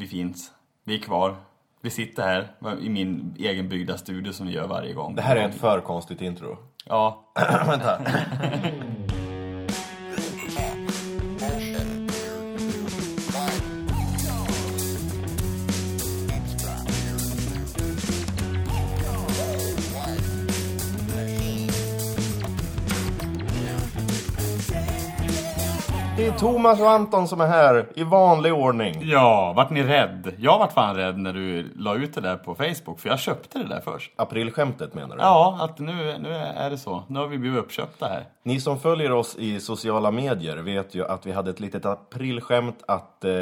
vi finns. Vi är kvar. Vi sitter här i min egen byggda studio som vi gör varje gång. Det här är ett för konstigt intro. Ja, Vänta. Thomas och Anton som är här i vanlig ordning. ja, vart ni rädd? Jag vart fan rädd när du la ut det där på Facebook, för jag köpte det där först. Aprilskämtet menar du? Ja, att nu, nu är det så. Nu har vi blivit uppköpta här. Ni som följer oss i sociala medier vet ju att vi hade ett litet aprilskämt att eh,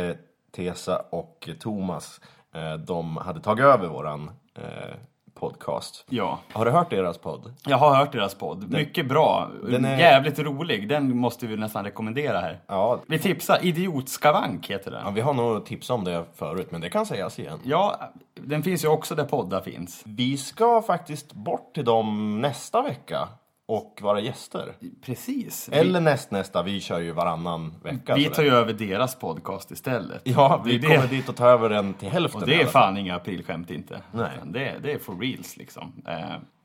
Tesa och Thomas eh, de hade tagit över våran eh, podcast. Ja, Har du hört deras podd? jag har hört deras podd. Mycket bra. den är- Jävligt rolig. Den måste vi nästan rekommendera här. Ja, Vi tipsar. Idiotskavank heter den. ja, vi har nog tips om det förut, men det kan sägas igen. Ja, den finns ju också där poddar finns. Vi ska faktiskt bort till dem nästa vecka och vara gäster. Precis. Eller nästnästa, vi kör ju varannan vecka. vi tar ju över deras podcast istället. Ja, vi det kommer dit och tar över den till hälften. Och det är fan inga aprilskämt inte. Nej. Det, det är for reals liksom. Eh,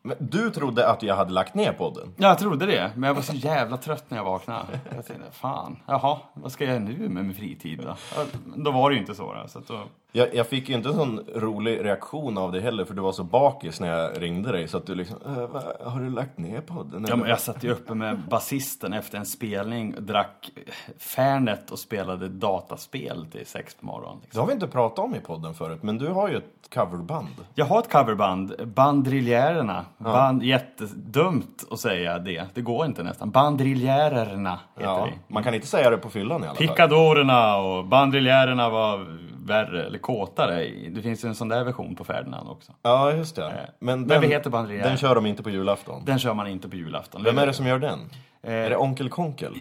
Men du trodde att jag hade lagt ner podden? jag trodde det, men jag var så jävla trött när jag vaknade. Jag tänkte, fan, jaha, vad ska jag göra nu med min fritid då? Ja, Då var det ju inte så. Då, så att då Jag, jag fick ju inte en sån rolig reaktion av dig heller för du var så bakis när jag ringde dig så att du liksom äh, va, Har du lagt ner podden? Ja, eller?" men jag satt ju uppe med basisten efter en spelning, drack Fairnet och spelade dataspel till sex på morgonen. Det Liksom. har vi inte pratat om i podden förut men du har ju ett coverband. Jag har ett coverband, Bandriljärerna. Band, jättedumt att säga det, det går inte nästan. Bandriljärerna heter Ja, vi. man kan inte säga det på fyllan i alla fall. Picadorerna och bandriljärerna var värre, eller kåtare. Det finns ju en sån där version på Ferdinand också. Ja, just det. Men, men den, vi heter. Den kör de inte på julafton. Den kör man inte på julafton. Vem är det som gör den? Eh, är det Onkel Konkel?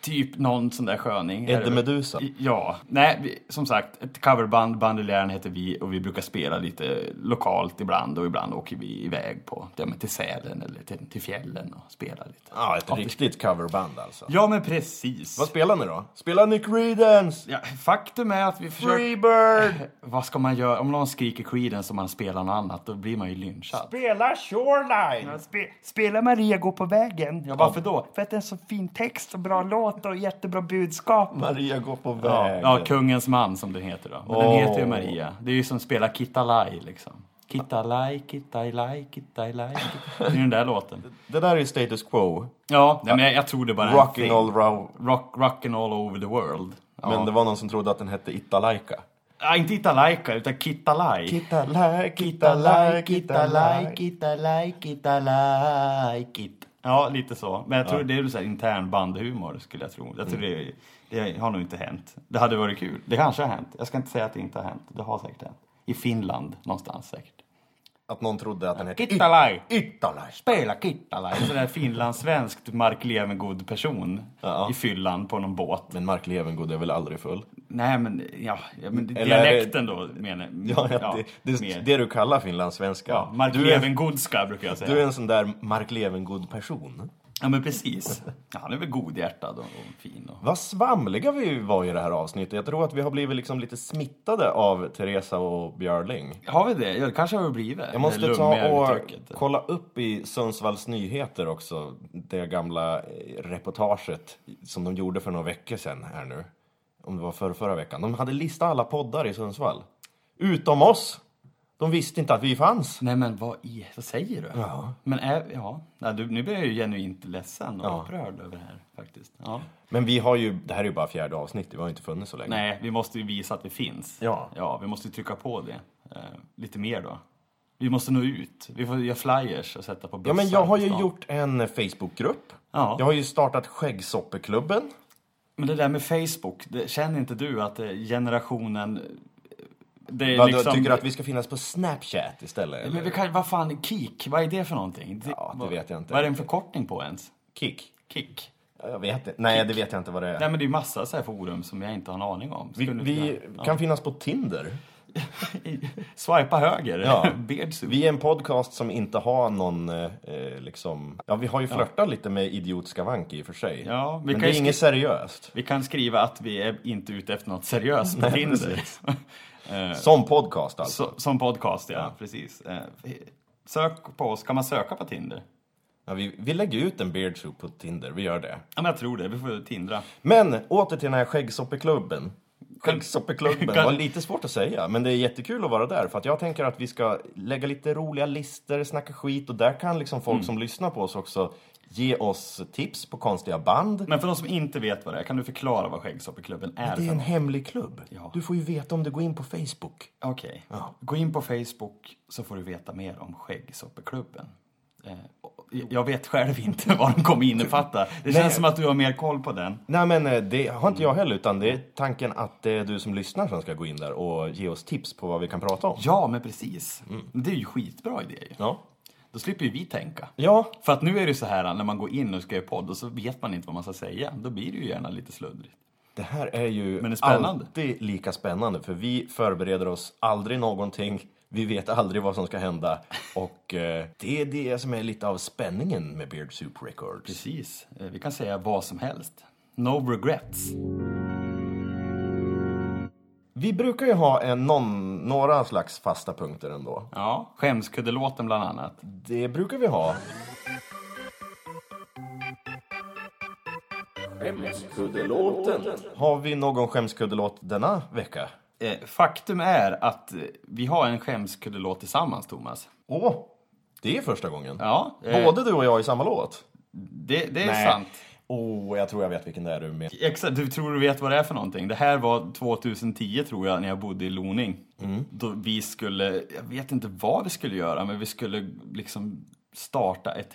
Typ någon sån där sköning. Eddie? Meduza? Ja, nej, vi, som sagt, ett coverband, Bandoliären heter vi och vi brukar spela lite lokalt ibland och ibland åker vi iväg på, ja, men till Sälen eller till, till fjällen och spelar lite. Ja, ett riktigt coverband alltså. Ja, men precis. Vad spelar ni då? Spelar Nick Reedens? Ja, faktum är att vi försöker... Freebird! Vad ska man göra? Om någon skriker Creedence och man spelar något annat, då blir man ju lynchad. Spela Shoreline! Spe, spela Maria gå på vägen. Ja, varför då? För att det är en så fin text och bra låt och jättebra budskap. Maria går på Ja, vägen. ja, Kungens man som den heter då. Men den Åh. heter ju Maria. Det är ju som spelar Kittalaj liksom. Kittalaj, Kittalaj, Kittalaj. Det är ju den där låten. Det där är status quo. Ja, nej, men jag, jag tror det bara Rocking all round. Rock, rockin' all over the world. Ja. Men det var någon som trodde att den hette Italaika. ja, inte Italajka, utan Kittalaj. Kittalaj, Kittalaj, Kittalaj, Kittalaj, Kittalaj, Kit. Ja, lite så. Men jag tror det är så här intern bandhumor skulle jag tro. Jag tror det, det har nog inte hänt. Det hade varit kul. Det kanske har hänt. Jag ska inte säga att det inte har hänt. Det har säkert hänt. I Finland någonstans säkert. Att någon trodde att den hette Kittalaj! Ittalaj. Spela Kittalaj! En sån där finlandssvenskt Mark Levengood-person Ja. i fyllan på någon båt. Men Mark Levengood är väl aldrig full? Nej men, ja, ja men Eller är det- dialekten då menar Ja, ja, det, det, mer. det du kallar finlandssvenska. ja, Mark Levengoodska brukar jag säga. du är en sån där Mark Levengood-person. Ja men precis. Ja, han är väl godhjärtad och, och fin. Och... Vad svamliga vi var i det här avsnittet. Jag tror att vi har blivit liksom lite smittade av Teresa och Björling. Har vi det? Ja, det kanske har vi blivit. Jag måste ta och uttrycket. kolla upp i Sundsvalls Nyheter också, det gamla eh, reportaget som de gjorde för några veckor sedan här nu. Om det var förra, förra veckan. De hade listat alla poddar i Sundsvall. Utom oss! De visste inte att vi fanns. Nej men vad, i, vad säger du? Ja. Men är, ja, Nej, du, nu blir jag ju genuint ledsen och Ja. upprörd över det här faktiskt. Ja. Men vi har ju, det här är ju bara fjärde avsnittet, vi har inte funnits så länge. Nej, vi måste ju visa att vi finns. Ja. Ja, vi måste ju trycka på det. Eh, lite mer då. Vi måste nå ut. Vi får göra flyers och sätta på bussar. Ja men jag har ju gjort en Facebookgrupp. Ja. Jag har ju startat Skäggsoppeklubben. Men det där med Facebook, det, känner inte du att det, generationen... Det är Vad, liksom... Tycker du att vi ska finnas på Snapchat istället? Eller? Men vi kan, vad fan, Kik, vad är det för någonting? Ja, det vad, vet jag inte. Vad är det en förkortning på ens? Kick? Kick? Jag vet inte. Nej, det vet jag inte vad det är. Nej men det är ju massa så här forum som jag inte har en aning om. Vi, Skulle vi kunna- kan finnas på Tinder. Swipa höger. Ja. Beardsoup. Vi är en podcast som inte har någon, eh, liksom... Ja, vi har ju flörtat lite med idiotskavank i och för sig. Ja, Men det är inget seriöst. Vi kan skriva att vi är inte ute efter något seriöst på Tinder. Eh, Som podcast alltså. så, som podcast, ja. Precis. Eh, sök på oss. Kan man söka på Tinder? Ja, vi, vi lägger ut en beard soup på Tinder, vi gör det. Ja, men jag tror det. Vi får tindra. Men åter till den här skäggsoppeklubben. Skäggsoppeklubben Kan- var lite svårt att säga, men det är jättekul att vara där. För att jag tänker att vi ska lägga lite roliga listor, snacka skit och där kan liksom folk som lyssnar på oss också ge oss tips på konstiga band. Men för de som inte vet vad det är, kan du förklara vad Skäggsoppeklubben är? Det är en hemlig klubb. Ja. Du får ju veta om du går in på Facebook. Okej. Gå in på Facebook så får du veta mer om Skäggsoppeklubben. Eh, jag vet själv inte vad de kommer innefatta. Det känns som att du har mer koll på den. Nej men eh, det har inte jag heller, utan det är tanken att det är du som lyssnar som ska gå in där och ge oss tips på vad vi kan prata om. Ja, men precis. Det är ju skitbra idé ju. Ja. Då slipper ju vi tänka. Ja, För att nu är det så här när man går in och ska göra podd och så vet man inte vad man ska säga. Då blir det ju gärna lite sluddrigt. det här är ju Men det är spännande. alltid lika spännande för vi förbereder oss aldrig någonting. Vi vet aldrig vad som ska hända och eh, det är det som är lite av spänningen med Beard Soup Records. Precis. Eh, Vi kan säga vad som helst. No regrets. Vi brukar ju ha en, någon, några slags fasta punkter ändå. Ja, skämskuddelåten bland annat. Det brukar vi ha. Har vi någon skämskuddelåt denna vecka? Eh, faktum är att eh, vi har en skämskuddelåt tillsammans, Thomas. Åh, det är första gången. Ja, eh, Både du och jag i samma låt? det, det är sant. Åh, jag tror jag vet vilken det är du med. Exakt, du tror du vet vad det är för någonting. Det här var 2010 tror jag, när jag bodde i Loning. Då vi skulle, jag vet inte vad vi skulle göra, men vi skulle liksom starta ett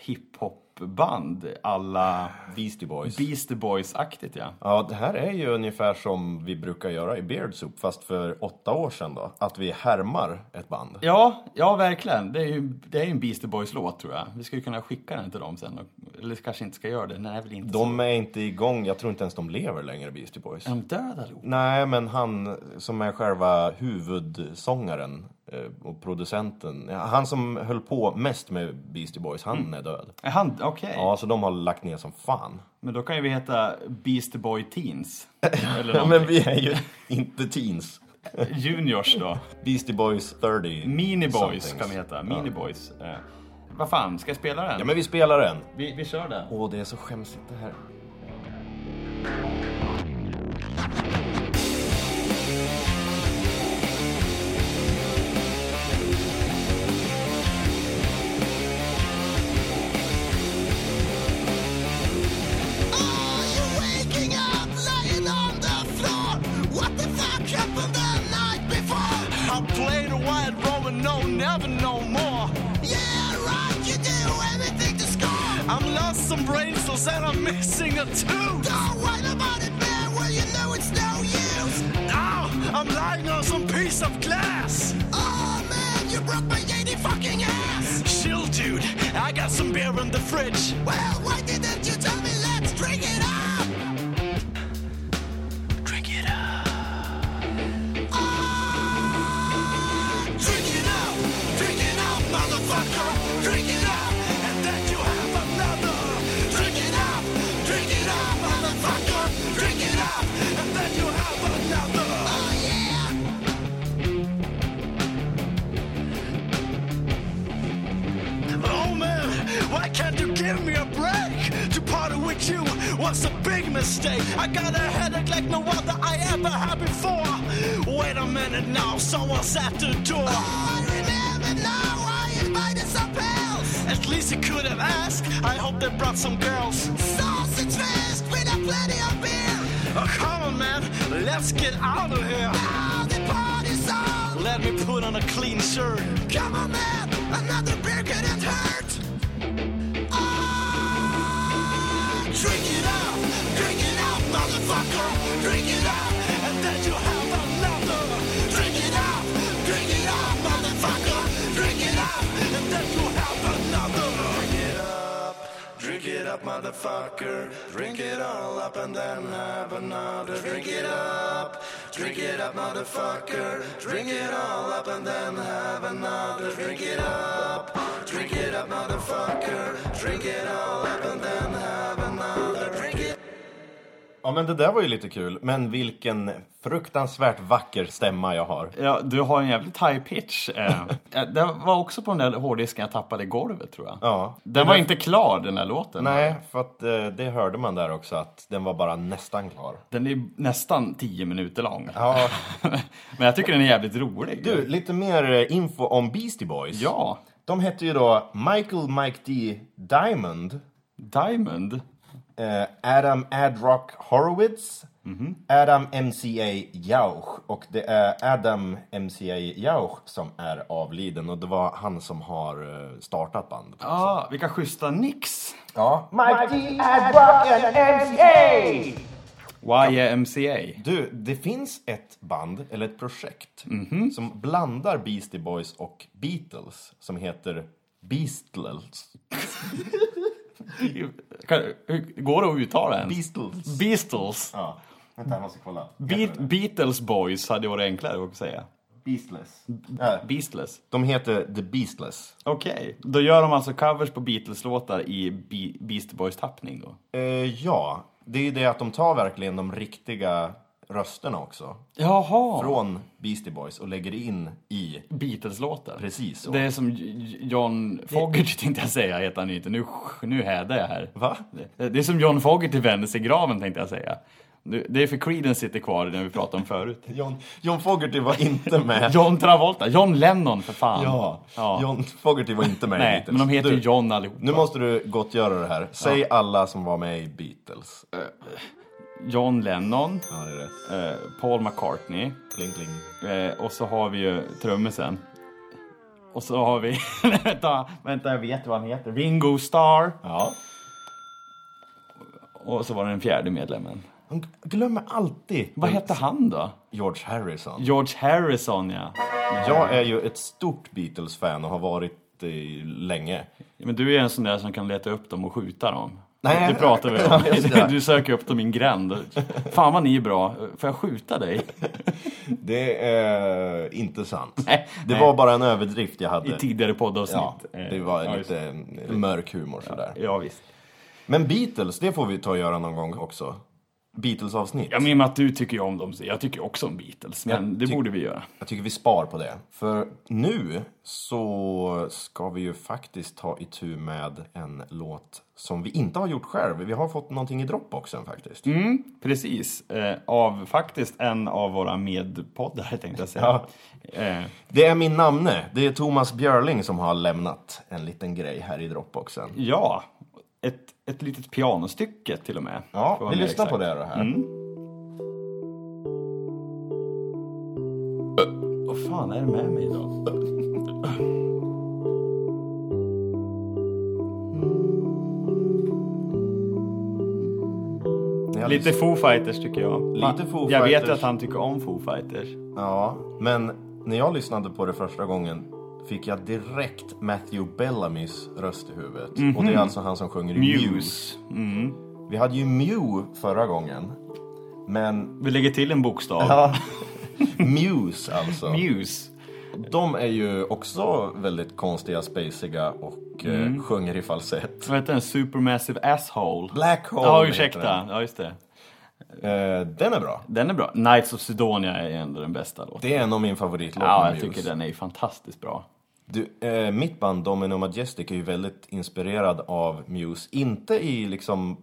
hiphopband alla Beastie Boys. Beastie Boys-aktigt ja. Ja, det här är ju ungefär som vi brukar göra i Beard Soup, fast för åtta år sedan då. Att vi härmar ett band. Ja, ja verkligen. Det är ju det är ju en Beastie Boys-låt tror jag. Vi skulle kunna skicka den till dem sen. Eller kanske inte ska göra det. Nej, väl inte De så. är inte igång, jag tror inte ens de lever längre, Beastie Boys. Är de döda allihop? Nej, men han som är själva huvudsångaren och producenten, ja, han som höll på mest med Beastie Boys, han är död. Är han, okej. Ja, så de har lagt ner som fan. Men då kan ju vi heta Beastie Boy Teens. Eller Ja, men vi är ju inte teens. Juniors då. Beastie Boys 30. Mini Boys somethings. kan vi heta. Mini Boys. Eh, vad fan, ska jag spela den? Ja, men vi spelar den. vi, vi kör den. Åh, det är så skämsigt det här. Played a white Roman, no, never no more. Yeah, right, you do everything to score. I'm lost some brain cells and I'm missing a tooth. Don't whine about it, man, well, you know it's no use. Ow, I'm lying on some piece of glass. Oh, man, you broke my yeti fucking ass. Chill, dude, I got some beer in the fridge. Well, why didn't you tell me let's drink it up? Was a big mistake. I got a headache like no other I ever had before. Wait a minute now, someone's at the door. Oh, I remember now I invited some pals. At least you could have asked. I hope they brought some girls. Sausage fest with a plenty of beer. Oh, come on, man, let's get out of here. Now the party's on. Let me put on a clean shirt. Come on, man, another beer couldn't hurt. Motherfucker. Drink it up, and then you have another Drink it up, drink it up, motherfucker, drink it all up and then have another. Drink it up. Drink it up, motherfucker. Drink it all up and then have another. Drink it up. Drink it up, motherfucker. Drink it all up and then have another. Ja, men det där var ju lite kul. Men vilken fruktansvärt vacker stämma jag har. Ja, du har en jävligt high pitch. Eh. Eh, det var också på den där hårddisken jag tappade i golvet tror jag. Ja. Den var inte klar den där låten. Nej, för att eh, det hörde man där också att den var bara nästan klar. Den är nästan 10 minuter lång. Ja. Men jag tycker den är jävligt rolig. Du, lite mer info om Beastie Boys. Ja, De hette ju då Michael Mike D. Diamond, Diamond. Eh, Adam Adrock Horowitz, Adam MCA Jauch och det är Adam MCA Jauch som är avliden och det var han som har eh, startat bandet. Ja, ah, vilka schyssta nicks. Ja. D. Adrock and MCA! YMCA. Du, det finns ett band, eller ett projekt, Mhm. som blandar Beastie Boys och Beatles som heter Beastles. Kan- Går det att uttala ens? Beastles. Beastles. Ja, vänta jag måste kolla. Be Beatles Boys hade varit enklare att säga. Beastless. Ja, Beastless. de heter The Beastless. Okej, då gör de alltså covers på Beatles-låtar i Be Beast Boys-tappning då? Eh, ja, det är ju det att de tar verkligen de riktiga rösterna också. Jaha! Från Beastie Boys och lägger in i... Beatles-låtar? Precis så. Det är som John Fogerty tänkte jag säga, heter han inte. Nu, nu hädar jag här. Va? Det, det är som John Fogerty vände sig i graven tänkte jag säga. Det är för Creedence sitter kvar, den vi pratade om förut. John, John Fogerty var inte med. John Travolta, John Lennon för fan. Ja, Ja. John Fogerty var inte med i Nej, Beatles. men de heter ju John allihopa. Nu måste du gottgöra det här. Säg alla som var med i Beatles. John Lennon, Ja, det är rätt. eh, Paul McCartney, Kling, kling. eh, och så har vi ju trummisen. Och så har vi, vänta, vänta jag vet vad han heter, Ringo Starr. Ja. Och så var det den fjärde medlemmen. De glömmer alltid. Vad hette han då? George Harrison. George Harrison ja. Jag är ju ett stort Beatles-fan och har varit det länge. Ja, Men du är en sån där som kan leta upp dem och skjuta dem. Nej. det pratar vi Ja, om. Du söker upp i en gränd. Fan vad ni är bra. Får jag skjuta dig? Det är inte sant. Nej, det nej. var bara en överdrift jag hade. I tidigare poddavsnitt. Ja, det var Ja, just lite mörk humor sådär. Ja, visst. Men Beatles, det får vi ta och göra någon gång också. Beatles-avsnitt. Jag menar att du tycker ju om dem. så Jag tycker också om Beatles. Men Ja, det borde vi göra. Jag tycker vi spar på det. För nu så ska vi ju faktiskt ta itu med en låt som vi inte har gjort själv. Vi har fått någonting i Dropboxen faktiskt. Mm, precis. Eh, av faktiskt en av våra medpoddare tänkte jag säga. Ja. Eh, Det är min namne. Det är Thomas Björling som har lämnat en liten grej här i Dropboxen. ja, ett, ett litet pianostycke till och med. Ja, vi lyssnar på det då här. Mm. Vad fan är det med mig idag? Har Lite Foo Fighters tycker jag. Lite Foo Jag vet Fighters. att han tycker om Foo Fighters. Ja, men när jag lyssnade på det första gången fick jag direkt Matthew Bellamys röst i huvudet. Och det är alltså han som sjunger i Muse. Muse. Mm. Vi hade ju Mew förra gången. Men Vi lägger till en bokstav. Ja. Muse alltså. Muse. De är ju också väldigt konstiga, spaciga och eh, sjunger i falsett. Vad heter den? Supermassive Asshole. Black Hole Ja, ursäkta. Ja, just det. Eh, den är bra. Den är bra. Knights of Sidonia är ändå den bästa låten. Det är nog min favoritlåt Ja, jag tycker den är fantastiskt bra. Du, eh, mitt band Domino Majestic är ju väldigt inspirerad av Muse. Inte i liksom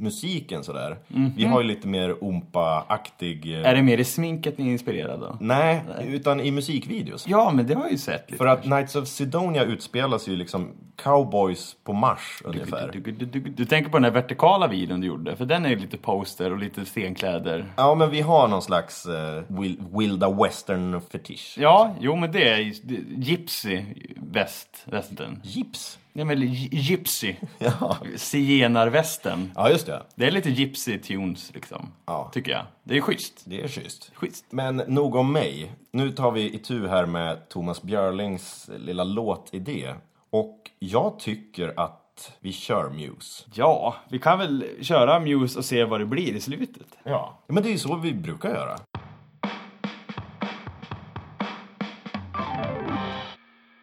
musiken sådär. Vi har ju lite mer ompa-aktig... Eh, Är det mer i sminket ni är inspirerade av? Nej, utan i musikvideos. Ja, men det har jag ju sett lite. För att Knights of Sidonia utspelas ju liksom cowboys på Mars ungefär. Du, du, du, du tänker på den där vertikala videon du gjorde, för den är ju lite poster och lite scenkläder. Ja, men vi har någon slags eh, wil- vilda western fetisch. Ja, jo men det är ju Gypsy väst, västen. Gips. Ja men gy- Gypsy. Ja. Zigenarvästen. ja, just det. Det är lite Gypsy tunes liksom. Ja. Tycker jag. Det är schysst. Det är schysst. Schysst. Men nog om mig. Nu tar vi itu här med Thomas Björlings lilla låtidé. Och jag tycker att vi kör Muse. Ja, vi kan väl köra Muse och se vad det blir i slutet. Ja. Men det är ju så vi brukar göra.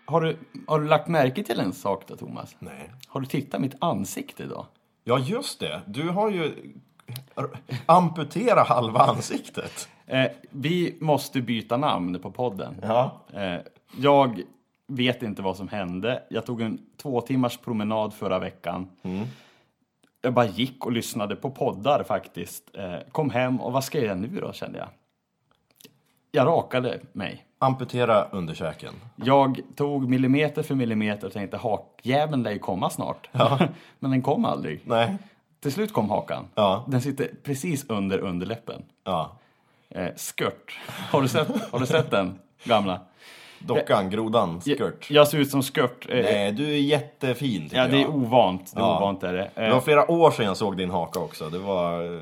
Har du, har du lagt märke till en sak då, Thomas? Nej. Har du tittat mitt ansikte idag? Ja, just det. Du har ju r- amputera halva ansiktet. Eh, vi måste byta namn på podden. Ja. Eh, jag vet inte vad som hände. Jag tog en två timmars promenad förra veckan. Jag bara gick och lyssnade på poddar faktiskt. Eh, kom hem och vad ska jag göra nu då kände jag. Jag rakade mig. Amputera underkäken. Jag tog millimeter för millimeter och tänkte hakjäveln lär ju komma snart. Men den kom aldrig. Nej. Till slut kom hakan. Ja. Den sitter precis under underläppen. Ja. Eh, skört. Har du sett, har du sett den gamla? Dockan, grodan, skört. Jag ser ut som skört. Eh, Nej, du är jättefin Ja, det är ovant. Det är Ja. ovant är det. Det Eh, var flera år sedan jag såg din haka också. Det var, eh,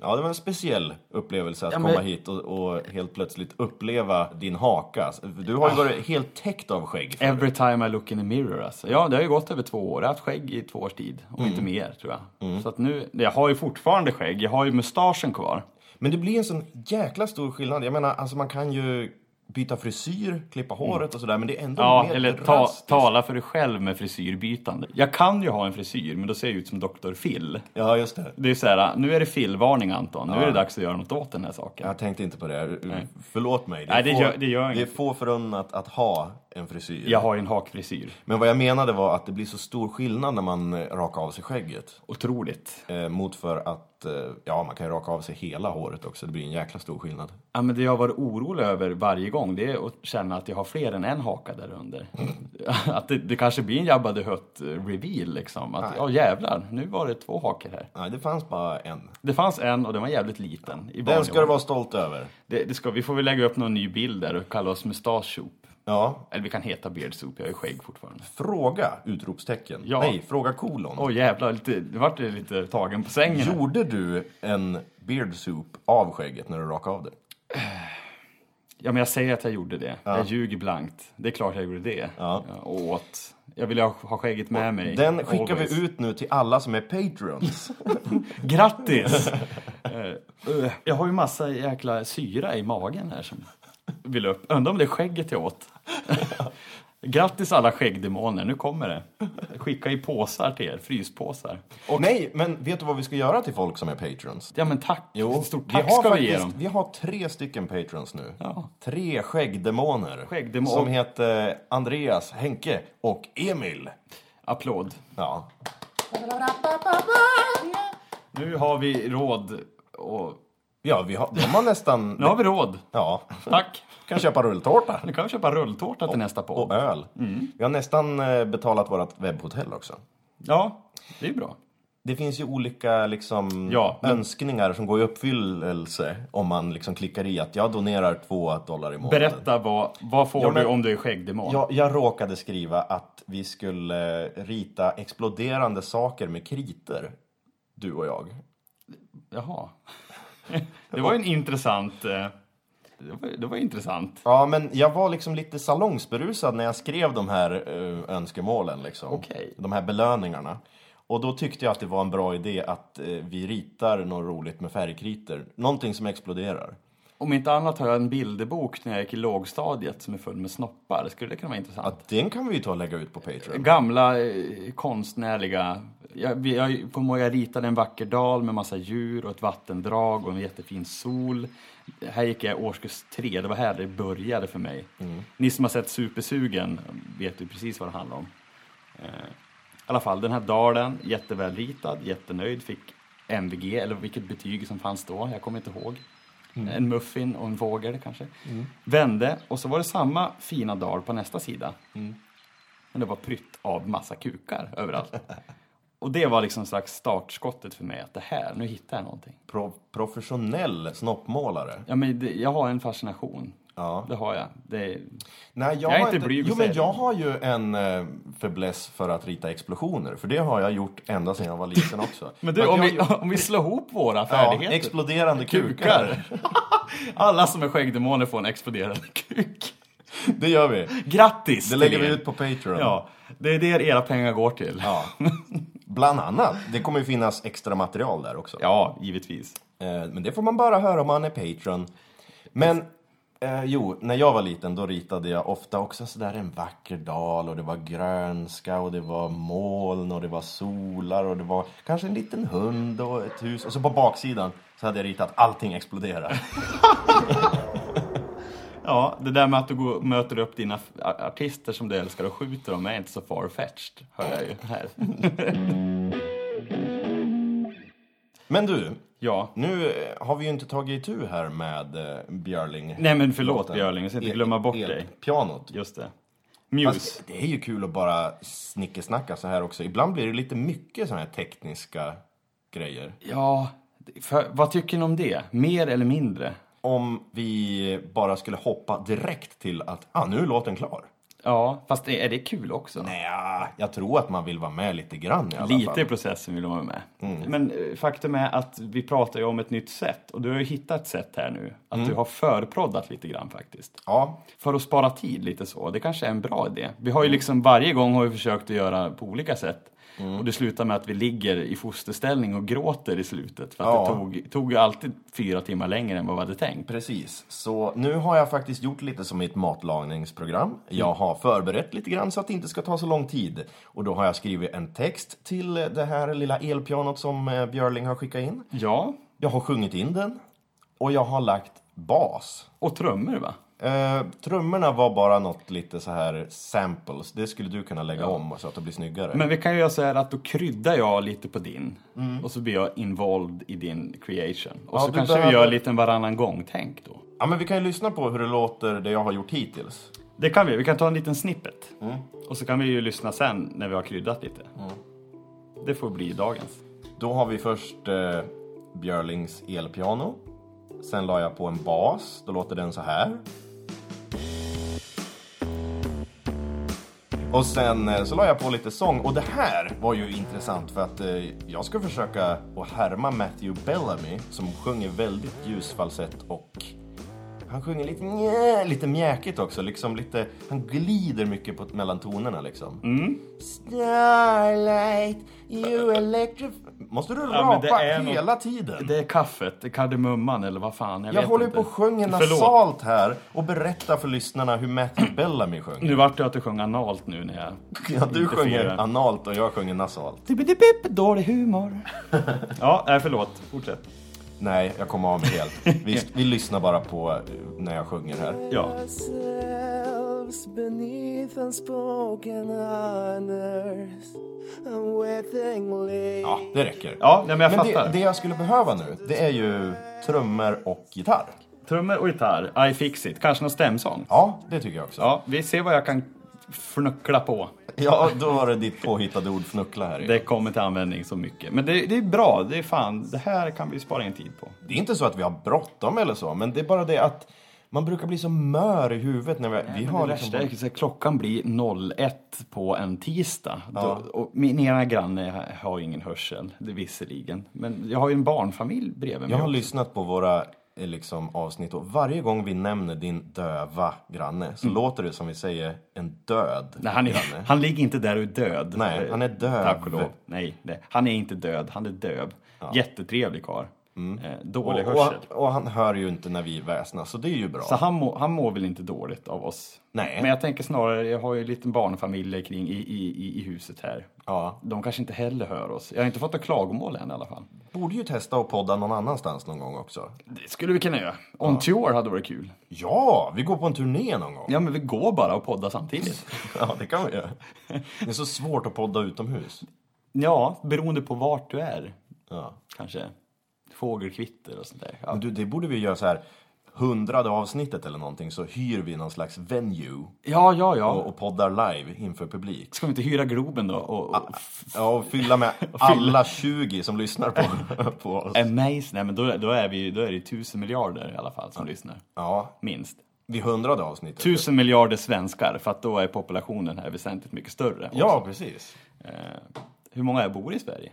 ja, det var en speciell upplevelse att Ja, men- komma hit och, och helt plötsligt uppleva din haka. Du har ju varit helt täckt av skägg. förut. Every time I look in a mirror alltså. Ja, det har ju gått över två år. Jag har haft skägg i två års tid. Om Mm. inte mer, tror jag. Så att nu, jag har ju fortfarande skägg. Jag har ju mustaschen kvar. Men det blir en sån jäkla stor skillnad. Jag menar, alltså man kan ju byta frisyr, klippa håret och sådär, men det är ändå Mm. Ja, mer eller ta, tala för dig själv med frisyrbytande. Jag kan ju ha en frisyr, men då ser jag ut som Dr. Phil. Ja, just det. Det är så här, nu är det Phil-varning Anton. Nu är det dags att göra något åt den här saken. Jag tänkte inte på det. Förlåt mig. Nej, det få- gör- det gör det är få förunnat att ha en frisyr. Jag har en hakfrisyr. Men vad jag menade var att det blir så stor skillnad när man eh, rakar av sig skägget. Otroligt. Eh, mot för att, eh, ja man kan ju raka av sig hela håret också. Det blir en jäkla stor skillnad. Ja, men det jag har varit orolig över varje gång det är att känna att jag har fler än en haka där under. att det, det kanske blir en Jabba the Hutt reveal liksom. Att, ja jävlar, nu var det två hakor här. Nej, det fanns bara en. Det fanns en och den var jävligt liten. I Den ska du vara stolt över. det, det ska, Vi får väl lägga upp någon ny bild där och kalla oss Mustache Soup. Ja. Eller vi kan heta Beard Soup, jag ju skägg fortfarande. Fråga! Utropstecken. Ja. Nej, fråga kolon. Åh jävlar, lite, det vart det lite tagen på sängen. här. Gjorde du en beard soup av skägget när du rakade av det? Ja, men jag säger att jag gjorde det. Jag ljuger blankt. Det är klart jag gjorde det. Ja. och åt. Jag vill ha, ha skägget med mig. Den skickar always. vi ut nu till alla som är patrons. Grattis! Eh, eh, jag har ju massa jäkla syra i magen här som vill upp. Undrar om det är skägget jag åt. Grattis alla skäggdemoner, nu kommer det. Skicka i påsar till er, fryspåsar. Nej, men vet du vad vi ska göra till folk som är patrons? Ja men tack, Jo, stort vi tack har ska vi ge faktiskt- dem. Vi har tre stycken patrons nu. Ja. Tre skäggdemoner. Skäggdemon- Som heter Andreas, Henke och Emil. Applåd. Ja. Nu har vi råd och... Ja, vi har, de har nästan... Nu har vi råd. Ja, Tack. kan köpa rulltårta. Nu kan köpa rulltårta till nästa podd. Och öl. Mm. Vi har nästan eh, betalat vårt webbhotell också. Ja, det är bra. Det finns ju olika liksom, Ja, men- önskningar som går i uppfyllelse om man liksom klickar i att jag donerar två dollar i månaden. Berätta, vad, vad får Ja, men- du om du är skäggdemon? Jag, jag råkade skriva att vi skulle rita exploderande saker med kriter. Du och jag. Jaha. Det var en intressant... eh, Det var, det var intressant. Ja, men jag var liksom lite salongsberusad när jag skrev de här eh, önskemålen. Liksom. Okej. De här belöningarna. Och då tyckte jag att det var en bra idé att eh, vi ritar något roligt med färgkriter. Någonting som exploderar. Om inte annat har jag en bilderbok när jag gick i lågstadiet som är full med snoppar. Skulle det kunna vara intressant? Att den kan vi ju ta och lägga ut på Patreon. Gamla eh, konstnärliga... Jag, kommer ihåg jag ritade en vacker dal med massa djur och ett vattendrag och en jättefin sol. Här gick jag i årskurs tre, det var här det började för mig. Ni som har sett Supersugen vet ju precis vad det handlar om. Eh, I alla fall, den här dalen, jättevälritad, jättenöjd, fick MVG, eller vilket betyg som fanns då, jag kommer inte ihåg. En muffin och en fågel kanske. Vände och så var det samma fina dal på nästa sida. Men det var prytt av massa kukar överallt. Och det var liksom slags startskottet för mig, att det här, nu hittar jag någonting. Pro professionell snoppmålare. Ja, men det, jag har en fascination. Ja. Det har jag. Det Nej, jag, Jag är har inte blyg Jo, men jag har ju en eh, fäbless för att rita explosioner. För det har jag gjort ända sedan jag var liten också. men du, om jag vi, om vi slår ihop våra Ja, färdigheter. exploderande kukar. Alla som är skäggdemoner får en exploderande kuk. Det gör vi. Grattis Det lägger vi ut på Patreon. Ja, det är det era pengar går till. Ja. Bland annat. Det kommer ju finnas extra material där också. Ja, givetvis. Eh, Men det får man bara höra om man är Patreon. Men Eh, jo, när jag var liten då ritade jag ofta också sådär en vacker dal och det var grönska och det var moln och det var solar och det var kanske en liten hund och ett hus. Och så på baksidan så hade jag ritat allting exploderar. Ja, det där med att du går, möter upp dina artister som du älskar och skjuter dem är inte så far-fetched, hör jag ju här. Men du, Ja. nu eh, har vi ju inte tagit itu här med eh, Björling. Nej men förlåt låten. Björling, jag ska inte El- glömma bort el- dig. Pianot. Just det. Muse. Fast det är ju kul att bara snickesnacka så här också. Ibland blir det lite mycket såna här tekniska grejer. Ja, för, vad tycker ni om det? Mer eller mindre? Om vi bara skulle hoppa direkt till att, ah, nu är låten klar. Ja, fast är det kul också? Nej, jag tror att man vill vara med lite grann i alla Lite fall. i processen vill de vara med. Mm. Men eh, faktum är att vi pratar ju om ett nytt sätt och du har ju hittat ett sätt här nu. Att Mm. du har förproddat lite grann faktiskt. Ja, För att spara tid lite så. Det kanske är en bra idé. Vi har ju liksom varje gång har vi försökt att göra på olika sätt. Mm. Och det slutar med att vi ligger i fosterställning och gråter i slutet. För att Ja. det tog, tog alltid fyra timmar längre än vad vi hade tänkt. precis. Så nu har jag faktiskt gjort lite som mitt matlagningsprogram. Jag har förberett lite grann så att det inte ska ta så lång tid. Och då har jag skrivit en text till det här lilla elpianot som eh, Björling har skickat in. Ja, Jag har sjungit in den. Och jag har lagt bas. och trummor va? Eh, trummorna var bara något lite så här samples. Det skulle du kunna lägga om så att det blir snyggare. Men vi kan ju göra så här att då kryddar jag lite på din. Mm. Och så blir jag involved i din creation. Och Ja, så kanske vi behöver- gör lite en varannan gång-tänk då. Ja, men vi kan ju lyssna på hur det låter det jag har gjort hittills. Det kan vi. Vi kan ta en liten snippet. Mm. Och så kan vi ju lyssna sen när vi har kryddat lite. Det får bli dagens. Då har vi först eh, Björlings elpiano. Sen la jag på en bas. Då låter den så här. Och sen eh, så la jag på lite sång. Och det här var ju intressant för att eh, jag ska försöka att härma Matthew Bellamy som sjunger väldigt ljus falsett och han sjunger lite, njä, lite mjäkigt också, liksom lite, han glider mycket på, mellan tonerna liksom. Starlight, you electric... Måste du Ja, rapa det är något- hela tiden? Det är kaffet, det är kardemumman eller vad fan. Jag, Jag vet håller ju inte. på och sjunger nasalt här och berättar för lyssnarna hur Matthew Bellamy sjunger. Nu vart det att du sjöng analt nu när jag... Ja, du sjunger analt och jag sjunger nasalt. Dålig humor. ja, nej förlåt. Fortsätt. Nej, jag kommer av mig helt. Vi, vi lyssnar bara på eh, när jag sjunger här. Ja. Ourselves beneath unspoken honors unwittingly. Ja, det räcker. Ja, nej, men jag Men fattar. det, det jag skulle behöva nu, det är ju trummor och gitarr. Trummor och gitarr, I fix it. Kanske någon stämsång. Ja, det tycker jag också. Ja, vi ser vad jag kan fnuckla på. Ja, då var det ditt påhittade ord fnuckla här. Det kommer till användning så mycket. Men det, det är bra, det är fan, det här kan vi spara in tid på. Det är inte så att vi har bråttom eller så, men det är bara det att man brukar bli så mör i huvudet när vi, vi har det liksom... värsta är att klockan blir 01 på en tisdag. Då, och min ena granne har ju ingen hörsel, det visserligen. Men jag har ju en barnfamilj bredvid mig Jag har också. lyssnat på våra eh, liksom, avsnitt och varje gång vi nämner din döva granne så låter det som vi säger en död Mm. Nej, han, är, granne. han ligger inte där och är död. Nej, han är döv. Tack och lov. Nej, nej, han är inte död, han är döv. Jättetrevlig karl. Eh, dålig och, hörsel. och, och han hör ju inte när vi väsnas, så det är ju bra. Så han, må, han mår väl inte dåligt av oss. Nej. Men jag tänker snarare, jag har ju en liten barnfamilj kring i, i, i, huset här. Ja. De kanske inte heller hör oss. Jag har inte fått några klagomål än i alla fall. Borde ju testa att podda någon annanstans någon gång också. Det skulle vi kunna göra. On tour hade varit kul. Ja, vi går på en turné någon gång. Ja, men vi går bara och poddar samtidigt. Ja, det kan vi göra. Det är så svårt att podda utomhus. Ja, beroende på vart du är. Ja. Kanske fågelkvitter och sånt där. Ja. Men du, det borde vi göra så här. Hundrade avsnittet eller någonting så hyr vi någon slags venue ja, ja, ja. och, och poddar live inför publik. Ska vi inte hyra Globen då? Och, och Ja, och fylla med alla 20 som lyssnar på, på oss. Amazing. Nej, men då, då, är vi, då är det tusen miljarder i alla fall som lyssnar. Ja, Minst. vid hundrade avsnittet. Tusen miljarder svenskar, för att då är populationen här väsentligt mycket större. Ja, precis. Eh, hur många bor i Sverige?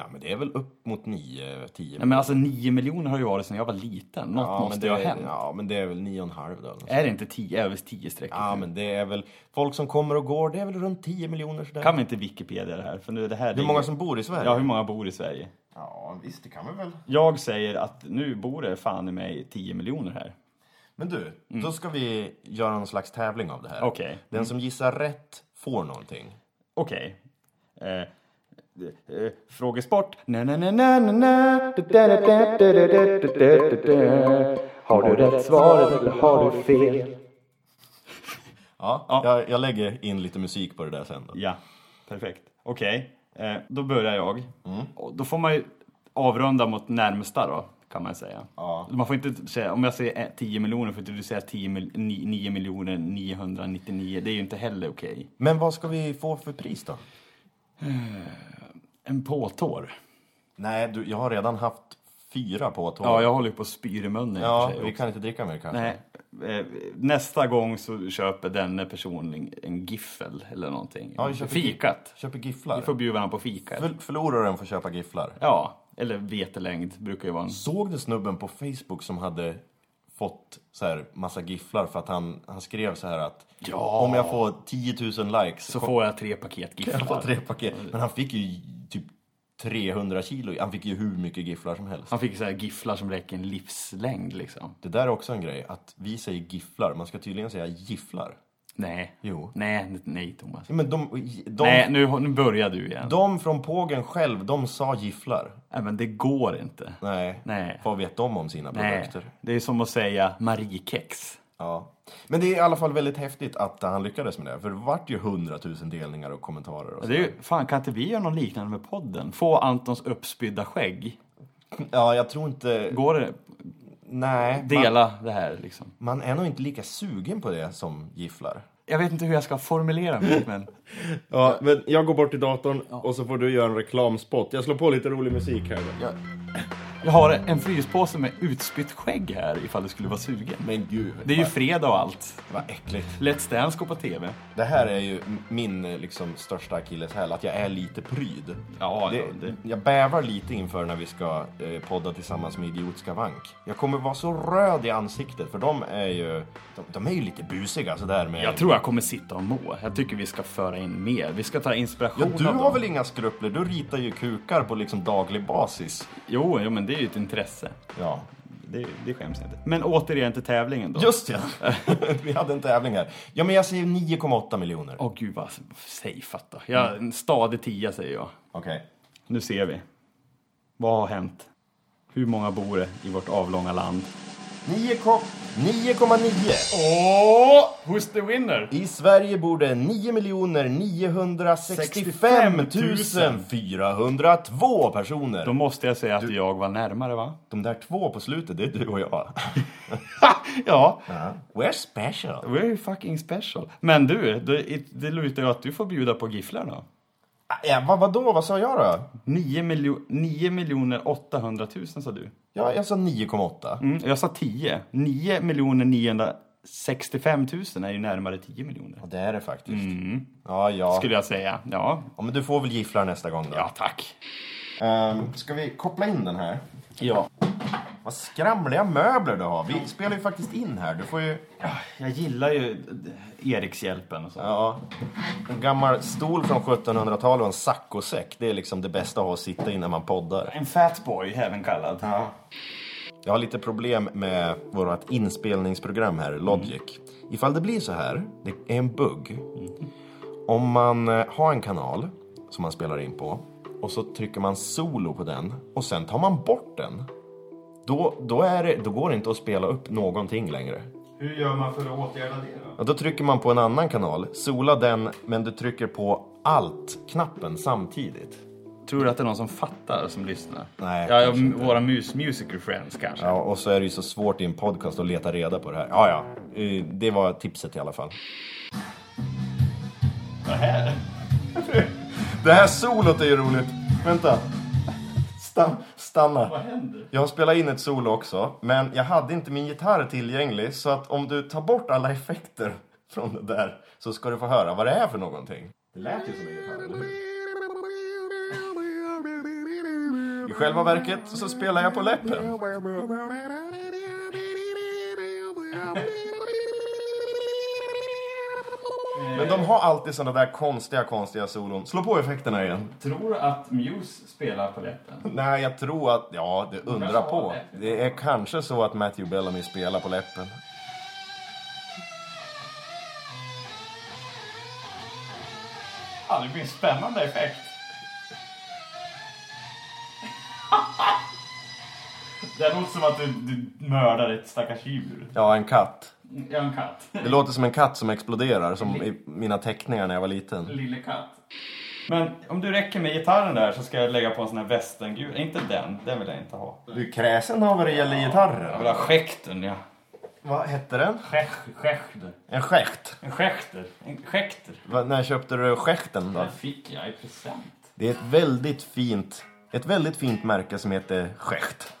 Ja, men det är väl upp mot 9, 10. Nej, men alltså nio miljoner har ju varit sedan jag var liten. Något ja, måste ju ha är- hänt. Ja, men det är väl 9,5 då. Är det inte tio, över tio streck? Ja, men det är väl folk som kommer och går. Det är väl runt 10 miljoner sådär. Kan vi inte Wikipedia det här? För nu är det här Hur många som bor i Sverige? Ja, hur många bor i Sverige? Ja, visst, det kan vi väl. Jag säger att nu bor det fan i mig 10 miljoner här. Men du, då ska vi göra någon slags tävling av det här. Mm. Okej. Den som gissar rätt får någonting. Okej. Eh, eh, Frågesport. Har du rätt svar eller har du fel? Ja. Jag, jag lägger in lite musik på det där sen. Då. Ja, perfekt. Okej, eh, då börjar jag. Mm. Då får man ju avrunda mot närmsta då, kan man säga. Ja. Man får inte säga, om jag säger 10 miljoner får inte du säga 10 9 miljoner 999. Det är ju inte heller okej. Men vad ska vi få för pris då? En påtår. Nej, du, jag har redan haft fyra på tåg. Ja, jag håller ju på att spyr i munnen Ja, vi kan inte dricka mer kanske. Nej, eh, nästa gång så köper den personen en giffel eller någonting. Ja, vi köper Fikat. Köper gifflar. Vi får bjuda varandra på fika. För, förloraren får köpa gifflar. Ja, eller vetelängd brukar ju vara en... Såg du snubben på Facebook som hade fått så här massa gifflar för att han, han skrev så här att Ja. om jag får 10 000 likes Så får jag tre paket jag får gifflar. tre paket. Men han fick ju typ 300 kilo. Han fick ju hur mycket gifflar som helst. Han fick så här gifflar som räcker en livslängd liksom. Det där är också en grej, att vi säger gifflar. Man ska tydligen säga gifflar. Nej. Jo. Nej, nej Thomas. Ja, Men de, de, Nej, nu, nu börjar du igen. de från pågen själv, de sa gifflar. Nej, men det går inte. Nej. Nej. Vad vet de om sina Nej, produkter? det är som att säga Mariekex. Ja. Men det är i alla fall väldigt häftigt att han lyckades med det. För det vart ju hundratusen delningar och kommentarer och Det är ju, fan, kan inte vi göra något liknande med podden? Få Antons uppspydda skägg. Ja, jag tror inte... Går det? Nej. Man, Dela det här liksom. man är nog inte lika sugen på det som gifflar. Jag vet inte hur jag ska formulera mig, men... Ja, men jag går bort till datorn och så får du göra en reklamspot. Jag slår på lite rolig musik här då. Jag har en fryspåse med utspytt skägg här ifall du skulle vara sugen. Men gud, Det är ju fredag och allt. vad äckligt. Let's Dance går på TV. Det här är ju min eh, liksom, största akilleshäl, att jag är lite pryd. Ja, det, ja, det- Jag bävar lite inför när vi ska eh, podda tillsammans med Idiotskavank. Jag kommer vara så röd i ansiktet, för de är ju, de, de är ju lite busiga sådär med... Jag tror jag kommer sitta och må. Jag tycker vi ska föra in mer. Vi ska ta Ja, inspiration du av har väl inga skrupler? Du ritar ju kukar på liksom daglig basis. Jo, jo, men det är ju ett intresse. Ja. Det, det skäms jag inte. Men återigen till tävlingen då. Just ja! vi hade en tävling här. Ja, men jag säger 9,8 miljoner. Åh gud vad safeat då. Jag, en stadig tia säger jag. Okej. Nu ser vi. Vad har hänt? Hur många bor det i vårt avlånga land? 9,9. Åh! Who's the winner? I Sverige bor det 9 965 402 personer. Då måste jag säga att jag var närmare va? De där två på slutet, det är du och jag. ja, We're special. we're fucking special. Men du, det, det lutar ju att du får bjuda på gifflar då. Ja, vad, vadå? Vad sa jag då? 9, miljo- 9 miljoner 800 000 sa du. Ja, jag sa 9,8. Mm, jag sa 10. 9 miljoner 965 000 är ju närmare 10 miljoner. Ja, det är det faktiskt. Ja, ja. Skulle jag säga. Ja, ja. Men du får väl gifflar nästa gång då. ja tack. Ehm, ska vi koppla in den här? Ja. Vad skramliga möbler du har. Vi spelar ju faktiskt in här. Du får ju... Jag gillar ju Erikshjälpen och så. Ja. En gammal stol från 1700-talet och en saccosäck. Det är liksom det bästa att ha att sitta i när man poddar. En fatboy, även kallad. Jag har lite problem med vårt inspelningsprogram här, Logic. Ifall det blir så här, det är en bugg. Om man eh, har en kanal som man spelar in på och så trycker man solo på den och sen tar man bort den. Då, då, är det, då går det inte att spela upp någonting längre. Hur gör man för att åtgärda det då? Och då trycker man på en annan kanal, sola den, men du trycker på allt-knappen samtidigt. Tror du att det är någon som fattar som lyssnar? Nej, Ja, ja kanske inte. våra mus musical friends kanske. Ja, och så är det ju så svårt i en podcast att leta reda på det här. Ja, ja. Eh, Det var tipset i alla fall. Vad här? Det här solot är ju roligt. Vänta. Stan stanna. Vad händer? Jag har spelat in ett solo också, men jag hade inte min gitarr tillgänglig. Så att om du tar bort alla effekter från det där så ska du få höra vad det är för någonting. Det lät ju som en gitarr, eller hur? I själva verket så spelar jag på läppen. Eh. Men de har alltid sådana där konstiga, konstiga solon. Slå på effekterna igen. Tror att Muse spelar på läppen? Nej, jag tror att... Ja, det undrar på. Det är kanske så att Matthew Bellamy spelar på läppen. Ja, det blir en spännande effekt. Det låter som att du, du mördar ett stackars djur. Ja, en katt. Ja, en katt. Det låter som en katt som exploderar, som i mina teckningar när jag var liten. Lille katt. Men om du räcker med gitarren där så ska jag lägga på en sån här västerngul. Inte den, den vill jag inte ha. Du är kräsen av vad det gäller Jag vill ha skäkten, ja. Vad hette den? Schäch- Schächter. En skäkt. En schächter. En. Va, när köpte du skäkten då? Den fick jag i present. Det är ett väldigt fint, ett väldigt fint märke som heter Skächt.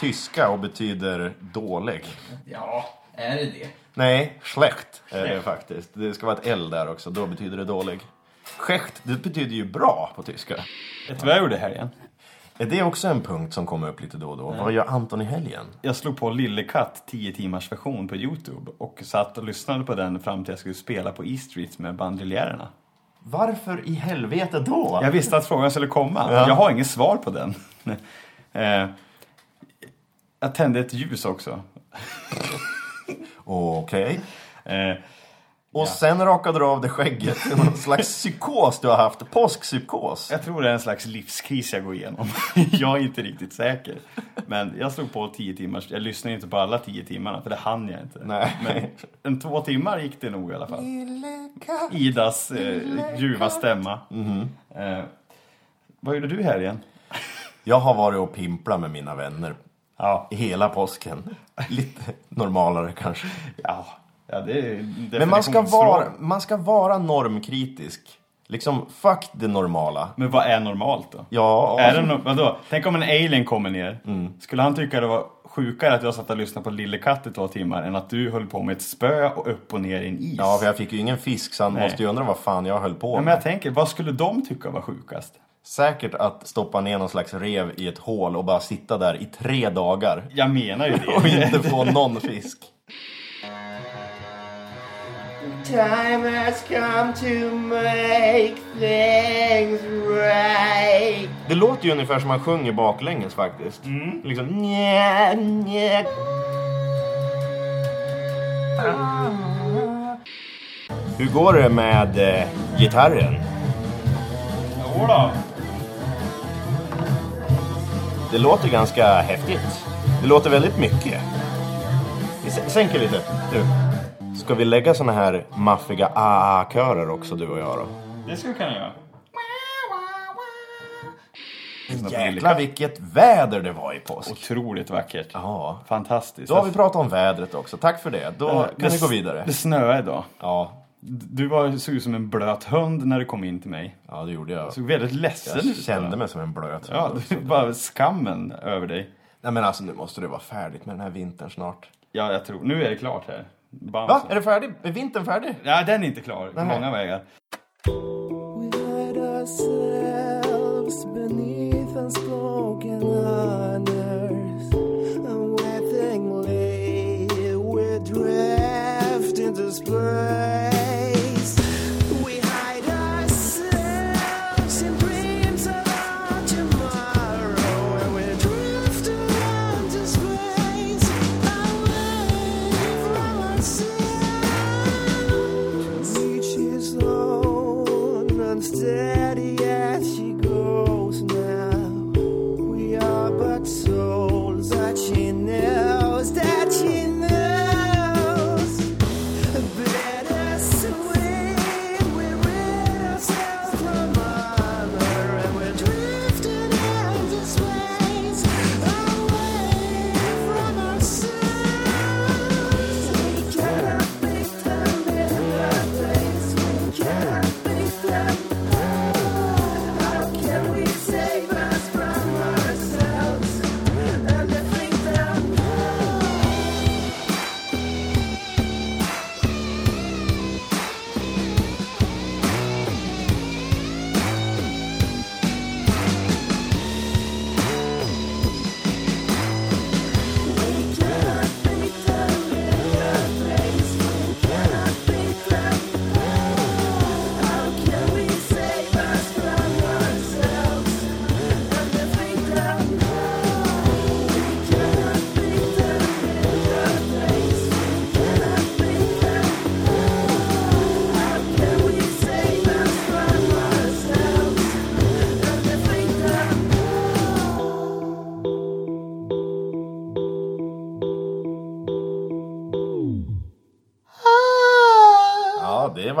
Tyska och betyder dålig. Ja, är det det? Nej, schlecht är det faktiskt. Det ska vara ett L där också, då betyder det dålig. Skächt, det betyder ju bra på tyska. Jag gjorde här igen? Är det också en punkt som kommer upp lite då och då? Vad gör Anton i helgen? Jag slog på Lille Katt 10 timmars version på Youtube och satt och lyssnade på den fram till jag skulle spela på E-Street med bandriljärerna. Varför i helvete då? Jag visste att frågan skulle komma. Ja. Jag har inget svar på den. Eh, jag tände ett ljus också. Okej. Eh, Och sen rakade du av det skägget. Någon slags psykos du har haft. Påskpsykos. Jag tror det är en slags livskris jag går igenom. jag är inte riktigt säker. Men jag slog på 10 timmars. Jag lyssnade inte på alla 10 timmarna för det hann jag inte. Nej. Men en två timmar gick det nog i alla fall. Idas eh, ljuva stämma. Eh, vad gjorde du här igen? Jag har varit och pimplat med mina vänner Ja, hela påsken. Lite normalare kanske. ja, ja det är Men man ska, vara, man ska vara normkritisk. Liksom, fuck det normala. Men vad är normalt då? Ja, Är det no- vadå? Tänk om en alien kommer ner. Mm. Skulle han tycka det var sjukare att jag satt och lyssnade på Lille Katt i två timmar än att du höll på med ett spö och upp och ner i en is? ja, för jag fick ju ingen fisk så han Nej. måste ju undra vad fan jag höll på Ja, men med. jag tänker, vad skulle de tycka var sjukast? Säkert att stoppa ner någon slags rev i ett hål och bara sitta där i tre dagar. Jag menar ju Och det. inte få någon fisk. Time has come to make things right. Det låter ju ungefär som man sjunger baklänges faktiskt. Liksom nja, nja. Hur går det med eh, gitarren? Jodå. Det låter ganska häftigt. Det låter väldigt mycket. Vi sä- sänker lite. Du. Ska vi lägga såna här maffiga a-a-körer också du och jag då? Det skulle vi kunna göra. Jäklar vilket väder det var i påsk. Otroligt vackert. Ja. Fantastiskt. Då har vi pratat om vädret också. Tack för det. Då kan det, vi gå vidare. Det snöade idag. Ja, Du var, såg ut som en blöt hund när du kom in till mig. ja det gjorde jag. Såg väldigt ledsen Jag ut. kände va? mig som en blöt Ja, hund. det var bara skammen över dig. Nej men alltså nu måste det vara färdigt med den här vintern snart. Ja, jag tror. Nu är det klart här. Bamse. Va? Är det färdigt? Är vintern färdig? Ja, den är inte klar på många vägar.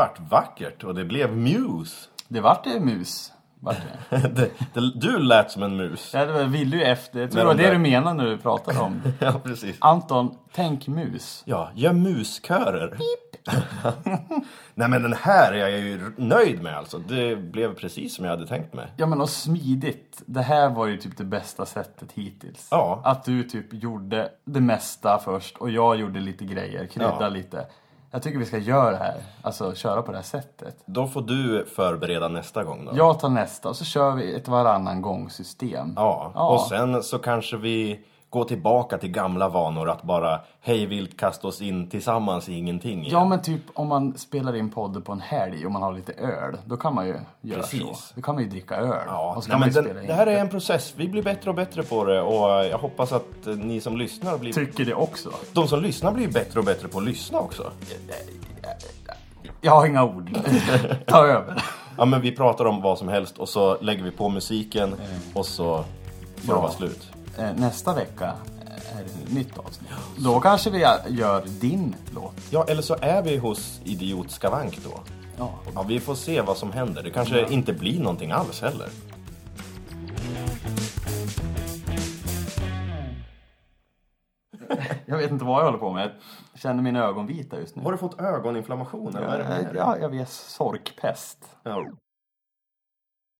Vart vackert och det blev Muse. Det vart det mus. Vart det. det, det, du lät som en mus. Ja, det ville ju efter. Jag tror det var de det där- du menade när du pratade om. Ja, precis. Anton, tänk mus. Ja, gör muskörer. Nej men den här är jag ju nöjd med alltså. Det blev precis som jag hade tänkt mig. Ja men och smidigt. Det här var ju typ det bästa sättet hittills. Ja. Att du typ gjorde det mesta först och jag gjorde lite grejer, krydda Ja. lite. Jag tycker vi ska göra det här. Alltså köra på det här sättet. Då får du förbereda nästa gång då. Jag tar nästa och så kör vi ett varannan gång system. Ja, Ja. och sen så kanske vi går tillbaka till gamla vanor att bara hej vilt kasta oss in tillsammans i ingenting igen. Ja men typ om man spelar in podden på en helg och man har lite öl. Då kan man ju göra Precis. så. Då kan man ju dricka öl. Ja, och så nej, men den, det här är en process. Vi blir bättre och bättre på det och jag hoppas att eh, ni som lyssnar blir... Tycker det också. De som lyssnar blir bättre och bättre på att lyssna också. Jag har inga ord. Ta över. Ja, men vi pratar om vad som helst och så lägger vi på musiken och så får det vara slut. Eh, Nästa vecka är det ett nytt avsnitt. Då kanske vi gör din låt. Ja, eller så är vi hos Idiot Skavank då. Ja. Ja, vi får se vad som händer. Det kanske inte blir någonting alls heller. Jag vet inte vad jag håller på med. Jag känner mina ögon vita just nu. Har du fått ögoninflammation eller med Eh, Ja, jag vet. Sorkpest. Ja.